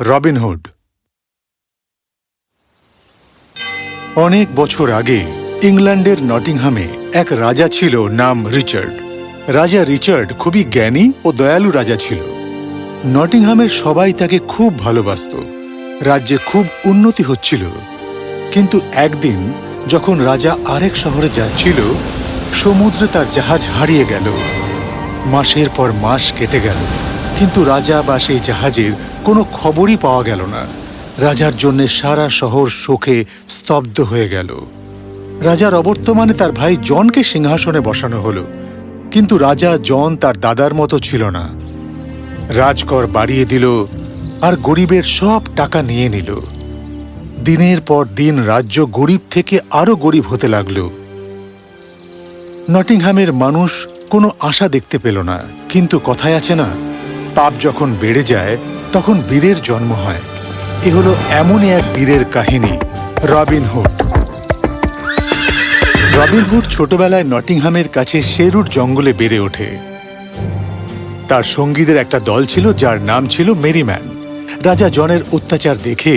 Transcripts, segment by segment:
Robin Hood অনেক বছর আগে ইংল্যান্ডের নটিংহামে এক রাজা ছিল নাম রিচার্ড। রাজা রিচার্ড খুবই জ্ঞানী ও দয়ালু রাজা ছিল। নটিংহামের সবাই তাকে খুব ভালোবাসত। রাজ্যে খুব উন্নতি হচ্ছিল। কিন্তু একদিন যখন রাজা আরেক শহরে যাচ্ছিল, সমুদ্রে তার জাহাজ হারিয়ে গেল। মাসের পর মাস কেটে গেল। কিন্তু রাজা বা সেই জাহাজের কোনো খবরই পাওয়া গেল না। রাজার জন্য সারা শহর শোকে স্তব্ধ হয়ে গেল। রাজার অবর্তমানে তার ভাই জনকে সিংহাসনে বসানো হলো। কিন্তু রাজা জন তার দাদার মতো ছিল না। রাজকর বাড়িয়ে দিল আর গরিবের সব টাকা নিয়ে নিল। দিনের পর দিন রাজ্য গরিব থেকে আরও গরিব হতে লাগল। নটিংহামের মানুষ কোনো আশা দেখতে পেল না, কিন্তু কথায় আছে না, পাপ যখন বেড়ে যায়, তখন বীরের জন্ম হয়। এ হলো এমনই এক বীরের কাহিনী রবিনহুড রবিনহুড ছোটবেলায় নটিংহামের কাছে শেরুর জঙ্গলে বেড়ে ওঠে। তার সঙ্গীদের একটা দল ছিল, যার নাম ছিল মেরিম্যান। রাজা জনের অত্যাচার দেখে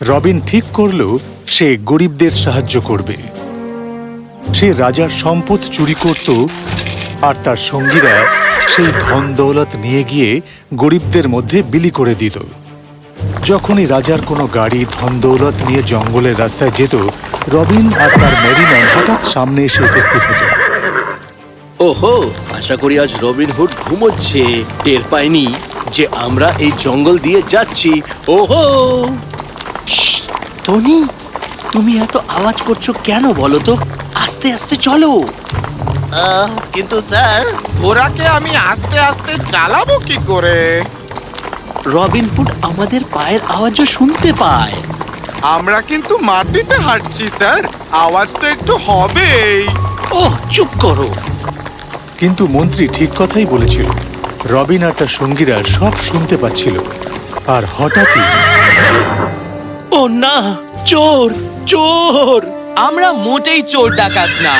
রবিন ঠিক করল, সে গরিবদের সাহায্য করবে। সে রাজার সম্পদ চুরি করত আর তার সঙ্গীরা সেই ধন দৌলত নিয়ে গিয়ে গরিবদের মধ্যে বিলি করে দিত। যখনই রাজার কোনো গাড়ি ধন দৌলত নিয়ে জঙ্গলের রাস্তায় যেত রবিন আর তার মেরিম্যান হঠাৎ সামনে এসে উপস্থিত হতো। ওহো আশা করি আজ রবিন হুড ঘুমোচ্ছে। টের পায়নি যে আমরা এই জঙ্গল দিয়ে যাচ্ছি। ওহো! টনি তুমি এত আওয়াজ করছ কেন বলো তো? আস্তে আস্তে চলো। কিন্তু স্যার ঘোড়াকে আমি আস্তে আস্তে চালাবো কি করে? রবিন হুড আমাদের পায়ের আওয়াজও শুনতে পায়। আমরা কিন্তু মাটিতে হাঁটছি স্যার। আওয়াজ তো একটু হবেই। ওহ চুপ করো। কিন্তু মন্ত্রী ঠিক কথাই বলেছিল। রবিন আর তার সঙ্গীরা সব শুনতে পাচ্ছিল। আর হঠাৎই ও না চোর চোর! আমরা মোটেই চোর ডাকাত না।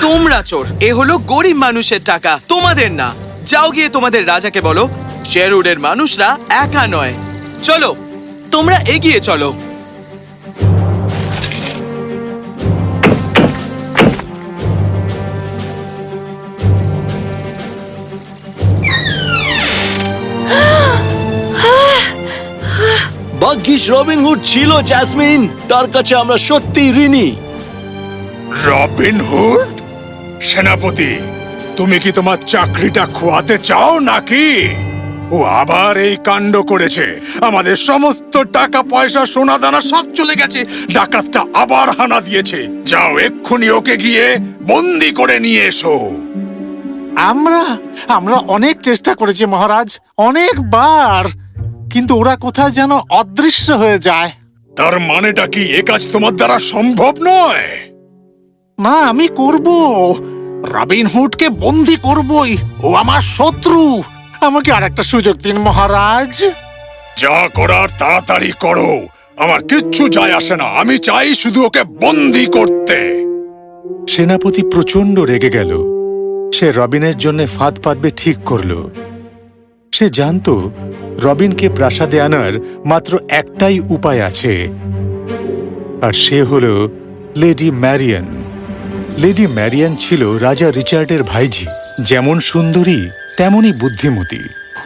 তোমরা চোর, এ হলো গরিব মানুষের টাকা, তোমাদের না। যাও গিয়ে তোমাদের রাজাকে বলো শেরুডের মানুষরা একা নয়। চলো, তোমরা এগিয়ে চলো। ভাগ্যিস রবিন হুড ছিল জ্যাসমিন, তার কাছে আমরা সত্যিই ঋণী। রবিনহুড সেনাপতি তুমি কি তোমার চাকরিটা খোয়াতে চাও নাকি? ও আবার এই কাণ্ড করেছে। আমাদের সমস্ত টাকা পয়সা সোনা দানা সব চলে গেছে। ডাকাতটা আবার হানা দিয়েছে। যাও এক্ষুনি ওকে গিয়ে বন্দি করে নিয়ে এসো। আমরা আমরা অনেক চেষ্টা করেছি মহারাজ অনেকবার। কিন্তু ওরা কোথায় যেন অদৃশ্য হয়ে যায়। তার মানেটা কি? এ কাজ তোমার দ্বারা সম্ভব নয়। না আমি করব। রবিন হুডকে বন্দি করবই। ও আমার শত্রু। আমাকে আর একটা সুযোগ দিন মহারাজ। যা করার তাড়াতাড়ি করো। আমার কিচ্ছু যায় আসে না। আমি চাই শুধু ওকে বন্দি করতে। সেনাপতি প্রচণ্ড রেগে গেল। সে রবিনের জন্য ফাঁদ পাতবে ঠিক করল। সে জানত রবিনকে প্রাসাদে আনার মাত্র একটাই উপায় আছে। আর সে হল লেডি ম্যারিয়ান। লেডি ম্যারিয়ান ছিল রাজা রিচার্ডের ভাইঝি। যেমন সুন্দরী, তেমনই বুদ্ধিমতী।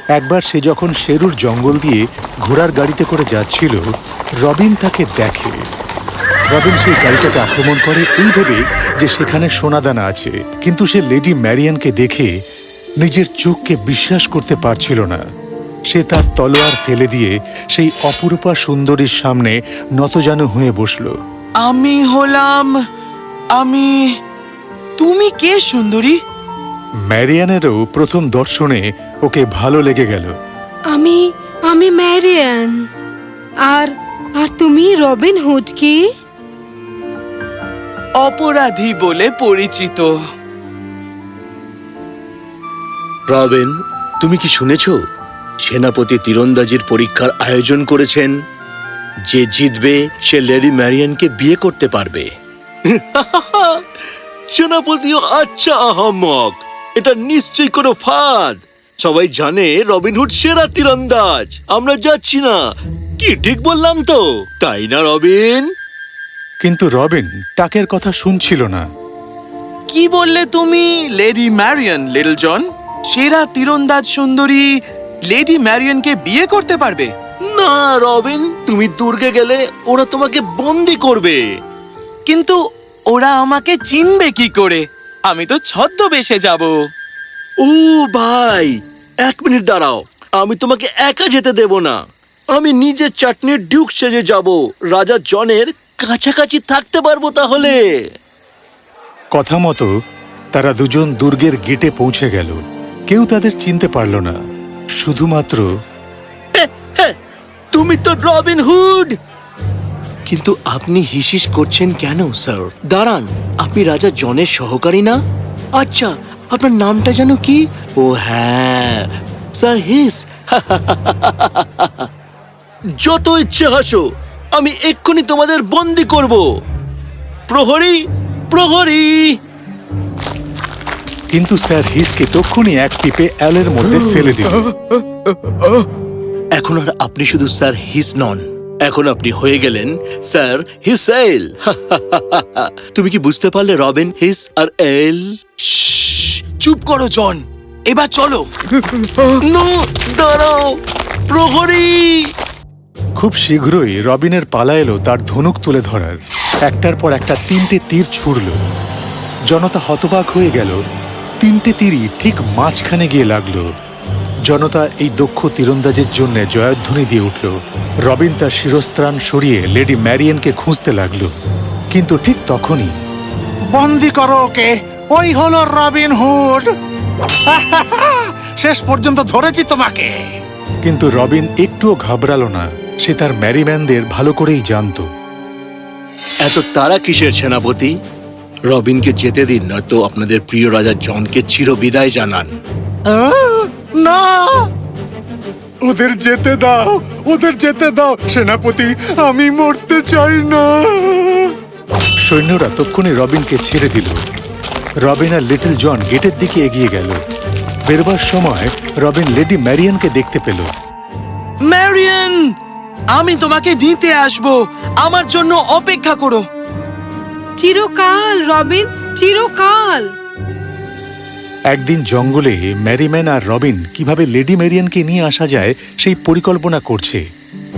একবার সে যখন শেরুর জঙ্গল দিয়ে ঘোড়ার গাড়িতে করে যাচ্ছিল, রবিন তাকে দেখে। রবিন সেই গাড়িটাকে আক্রমণ করে এই ভেবে যে সেখানে সোনাদানা আছে। কিন্তু সে লেডি ম্যারিয়ানকে দেখে নিজের চোখকে বিশ্বাস করতে পারছিল না। সে তার তলোয়ার ফেলে দিয়ে সেই অপরূপা সুন্দরীর সামনে নতজানু হয়ে বসল। আমি হলাম আমি তুমি কে সুন্দরী? ম্যারিয়ানেরও প্রথম দর্শনে ওকে ভালো লেগে গেল। আমি আমি ম্যারিয়ান। আর আর তুমি রবিন হুড কি? অপরাধী বলে পরিচিত। রবিন তুমি কি শুনেছ? সেনাপতি তীরন্দাজির পরীক্ষার আয়োজন করেছেন। যে জিতবে সে লেডি ম্যারিয়ানকে বিয়ে করতে পারবে। সেনাপতিও আচ্ছা আহমক। এটা নিশ্চয়ই কোনো ফাঁদ। সবাই জানে রবিনহুড সেরা তীরন্দাজ। আমরা যাচ্ছি না। কি ঠিক বললাম তো? তাই না রবিন? কিন্তু রবিন টাকের কথা শুনছিল না। কি বললে তুমি লেডি ম্যারিয়ন লিটল জন? সেরা তীরন্দাজ সুন্দরী লেডি ম্যারিয়নকে বিয়ে করতে পারবে? না রবিন তুমি দুর্গে গেলে ওরা তোমাকে বন্দি করবে। কিন্তু ওরা আমাকে চিনবে কি করে? আমি তো ছদ্মবেশে যাব। ও ভাই এক মিনিট দাঁড়াও। আমি তোমাকে একা যেতে দেব না। আমি নিজে চাটনির ডিউক সেজে যাব। রাজা জনের কাছাকাছি থাকতে পারব তাহলে। কথা মতো তারা দুজন দুর্গের গেটে পৌঁছে গেল। কেউ তাদের চিনতে পারল না। শুধুমাত্র তুমি তো রবিন হুড! কিন্তু আপনি হিসিস করছেন কেন স্যার? দাঁড়ান আপনি রাজা জনের সহকারী না? আচ্ছা আপনার নামটা যেন কি? ও হ্যাঁ স্যার হিস। যত ইচ্ছে হাসো আমি এক্ষুনি তোমাদের বন্দি করব। প্রহরী প্রহরী। কিন্তু স্যার হিসকে তক্ষুনি এক টিপে অ্যালের মধ্যে ফেলে দিল। এখন আর আপনি শুধু স্যার হিস নন এখন আপনি হয়ে গেলেন স্যার হিসেল। তুমি কি বুঝতে পারলে রবিন? হিস আর এল? চুপ করো জন। এবার চলো। দাঁড়াও প্রহরী। খুব শীঘ্রই রবিনের পালা এলো তার ধনুক তুলে ধরার। একটার পর একটা তিনটে তীর ছুড়ল। জনতা হতবাক হয়ে গেল। তিনটে তীরই ঠিক মাঝখানে গিয়ে লাগল। জনতা এই দক্ষ তীরন্দাজের জন্য জয়ধ্বনি দিয়ে উঠল। রবিন তার শিরস্ত্রাণ সরিয়ে লেডি ম্যারিয়ানকে খুঁজতে লাগল। কিন্তু ঠিক তখনই বন্দি করো ওকে ওই হলো রবিন হুড। শেষ পর্যন্ত ধরেছি তোমাকে। কিন্তু রবিন একটুও ঘাবড়ালো না সে তার ম্যারিম্যানদের ভালো করেই জানতো। এত তারা কিসের সেনাপতি? রবিনকে যেতে দিন নয়তো আপনাদের প্রিয় রাজা জনকে চির বিদায় জানান। আহ, ওদের যেতে দাও ওদের যেতে দাও। সেনাপতি আমি মরতে চাই না। সৈন্যরা তক্ষুনি রবিনকে ছেড়ে দিল। রবিন আর লিটল জন গেটের দিকে এগিয়ে গেল। বেরবার সময় রবিন লেডি ম্যারিয়ানকে দেখতে পেল। ম্যারিয়ান আমি তোমাকে নিতে আসব। আমার জন্য অপেক্ষা করো। চিরকাল রবিন চিরকাল। একদিন জঙ্গলে ম্যারিম্যান আর রবিন কীভাবে লেডি ম্যারিয়ানকে নিয়ে আসা যায় সেই পরিকল্পনা করছে।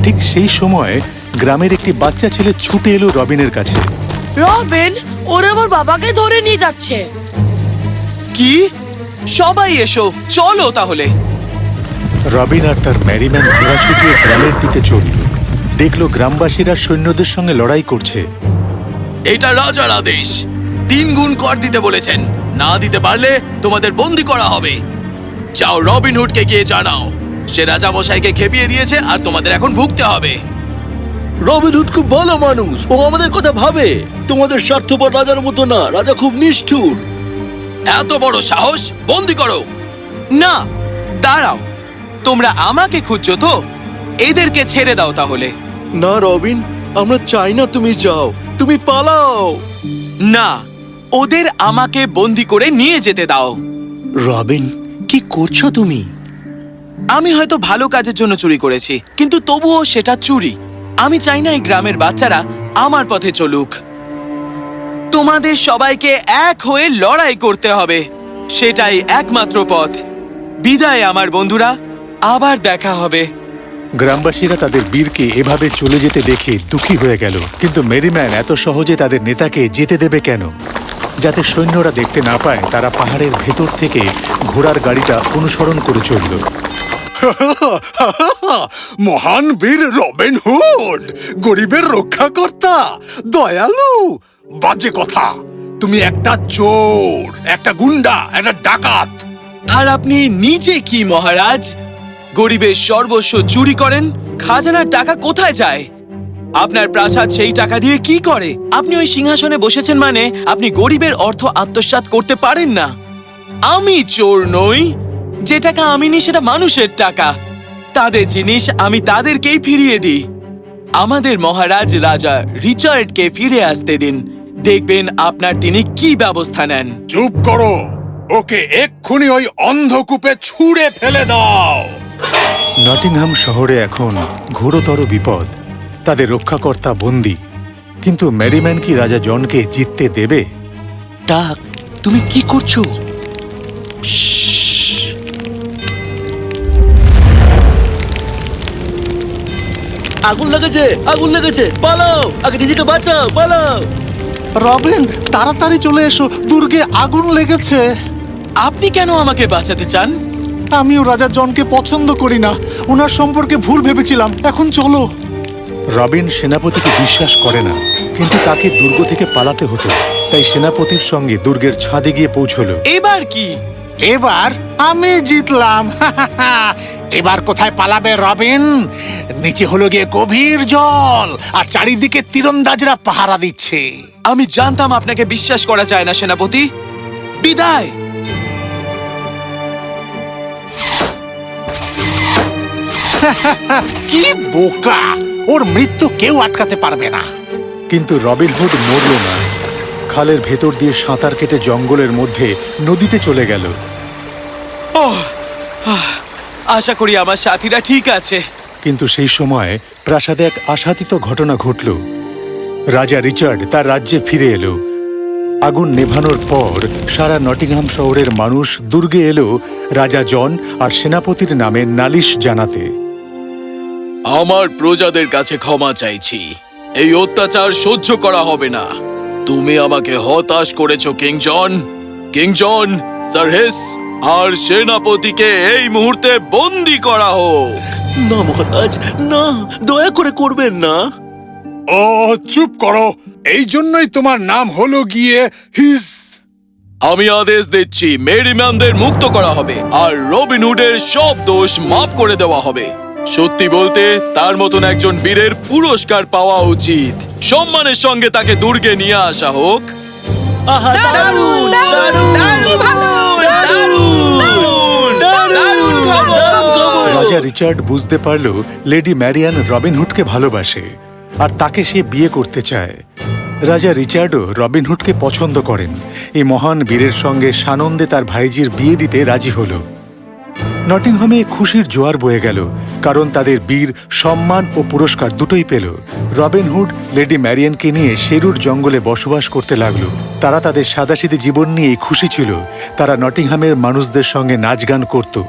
ঠিক সেই সময় গ্রামের একটি বাচ্চা ছেলে ছুটে এলো রবিনের কাছে। রবিন ওরা আমার বাবাকে ধরে নিয়ে যাচ্ছে। কি? সবাই এসো চলো তাহলে। রবিন আর তার ম্যারিম্যান ঘোড়া ছুটিয়ে গ্রামের দিকে চলল। দেখল গ্রামবাসীরা সৈন্যদের সঙ্গে লড়াই করছে। এটা রাজার আদেশ। তিন গুণ কর দিতে বলেছেন। না দিতে পারলে তোমাদের বন্দি করা হবে। যাও রবিন হুডকে গিয়ে জানাও। সে রাজা মশাইকে খেপিয়ে দিয়েছে আর তোমাদের এখন ভুগতে হবে। রবিন হুড খুব ভালো মানুষ। ও আমাদের কথা ভাবে। তোমাদের স্বার্থপর রাজার মতো না। রাজা খুব নিষ্ঠুর। এত বড় সাহস? বন্দি করো। না দাঁড়াও। তোমরা আমাকে খুঁজছো তো? এদেরকে ছেড়ে দাও তাহলে। না রবিন আমরা চাই না তুমি যাও। তুমি পালাও। না ওদের আমাকে বন্দি করে নিয়ে যেতে দাও। রবিন কি করছ তুমি? আমি হয়তো ভালো কাজের জন্য চুরি করেছি কিন্তু তবুও সেটা চুরি। আমি চাই না এই গ্রামের বাচ্চারা আমার পথে চলুক। তোমাদের সবাইকে এক হয়ে লড়াই করতে হবে। সেটাই একমাত্র পথ। বিদায় আমার বন্ধুরা আবার দেখা হবে। গ্রামবাসীরা তাদের বীরকে এভাবে চলে যেতে দেখে দুঃখী হয়ে গেল কিন্তু মেরিম্যান এত সহজে তাদের নেতাকে যেতে দেবে কেন? যাতে সৈন্যরা দেখতে না পায় তারা পাহাড়ের ভেতর থেকে ঘোড়ার গাড়িটা অনুসরণ করে চলল। মহান বীর রবিন হুড গরিবের রক্ষাকর্তা দয়ালু। বাজে কথা তুমি একটা চোর একটা গুন্ডা একটা ডাকাত। আর আপনি নিজে কি মহারাজ? গরিবের সর্বস্ব চুরি করেন খাজানার টাকা কোথায় যায়? আপনার প্রাসাদ সেই টাকা দিয়ে কি করে? আপনি ওই সিংহাসনে বসেছেন মানে আপনি গরিবের অর্থ আত্মসাৎ করতে পারেন না। আমি চোর নই যে টাকা আমি নি সেটা মানুষের টাকা। তাদের জিনিস আমি তাদেরকেই ফিরিয়ে দিই। আমাদের মহারাজ রাজা রিচার্ডকে ফিরে আসতে দিন। দেখবেন আপনার তিনি কি ব্যবস্থা নেন। চুপ করো। ওকে এক্ষুনি ওই অন্ধকূপে ছুঁড়ে ফেলে দাও। নটিংহাম শহরে এখন ঘোরতর বিপদ। তাদের রক্ষাকর্তা বন্দী। কিন্তু ম্যারিম্যান কি রাজা জনকে জিততে দেবে? ডাক তুমি কি করছ? আগুন লেগেছে আগুন লেগেছে পালাও! আগে নিজেকে বাঁচাও পালাও! রবিন তাড়াতাড়ি চলে এসো দুর্গে আগুন লেগেছে। আপনি কেন আমাকে বাঁচাতে চান? আমিও রাজা জনকে পছন্দ করি না। ওনার সম্পর্কে ভুল ভেবেছিলাম এখন চলো। রবিন সেনাপতিকে বিশ্বাস করে না কিন্তু তাকে দুর্গ থেকে পালাতে হতো। তাই সেনাপতির সঙ্গে দুর্গের ছাদে গিয়ে পৌঁছলো। এবার কি? এবার আমি জিতলাম। এবার কোথায় পালাবে রবিন? নিচে হলো গিয়ে গভীর জল আর চারিদিকে তীরন্দাজরা পাহারা দিচ্ছে। আমি জানতাম আপনাকে বিশ্বাস করা যায় না সেনাপতি। বিদায়! কি বোকা? ওর মৃত্যু কেউ আটকাতে পারবে না। কিন্তু রবিনহুড মরল না। খালের ভেতর দিয়ে সাঁতার কেটে জঙ্গলের মধ্যে নদীতে চলে গেল। আশা করি আমার সাথীরা ঠিক আছে। কিন্তু সেই সময় প্রাসাদে এক আশাতীত ঘটনা ঘটল। রাজা রিচার্ড তার রাজ্যে ফিরে এলো। আগুন নেভানোর পর সারা নটিংহাম শহরের মানুষ দুর্গে এলো রাজা জন আর সেনাপতির নামে নালিশ জানাতে। আমার প্রজাদের কাছে ক্ষমা চাইছি। এই অত্যাচার সহ্য করা হবে না। তুমি আমাকে হতাশ করেছ কিং জন। কিং জন সারহেস আর সেনাপতিকে এই মুহূর্তে বন্দি করা হোক। না মহারাজ না দয়া করে করবেন না। ও চুপ করো। এই জন্যই তোমার নাম হলো গিয়ে হিস। আমি আদেশ দিচ্ছি মেরিম্যানদের মুক্ত করা হবে আর রবিনহুডের সব দোষ মাফ করে দেওয়া হবে। সত্যি বলতে তার মতন একজন বীরের পুরস্কার পাওয়া উচিত সম্মানের সঙ্গে তাকে দুর্গে নিয়ে আসা হোক। রাজা রিচার্ড বুঝতে পারল লেডি ম্যারিয়ান রবিনহুডকে ভালোবাসে আর তাকে সে বিয়ে করতে চায় রাজা রিচার্ডও রবিনহুডকে পছন্দ করেন এই মহান বীরের সঙ্গে সানন্দে তার ভাইজির বিয়ে দিতে রাজি হল নটিংহামে খুশির জোয়ার বয়ে গেল, কারণ তাদের বীর, সম্মান ও পুরস্কার দুটোই পেল। রবিনহুড লেডি ম্যারিয়ানকে নিয়ে শেরুর জঙ্গলে বসবাস করতে লাগল। তারা তাদের সাদাসিধে জীবন নিয়েই খুশি ছিল। তারা নটিংহামের মানুষদের সঙ্গে নাচ গান করত।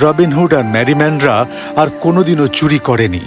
রবিনহুড আর ম্যারিম্যানরা আর কোনোদিনও চুরি করেনি।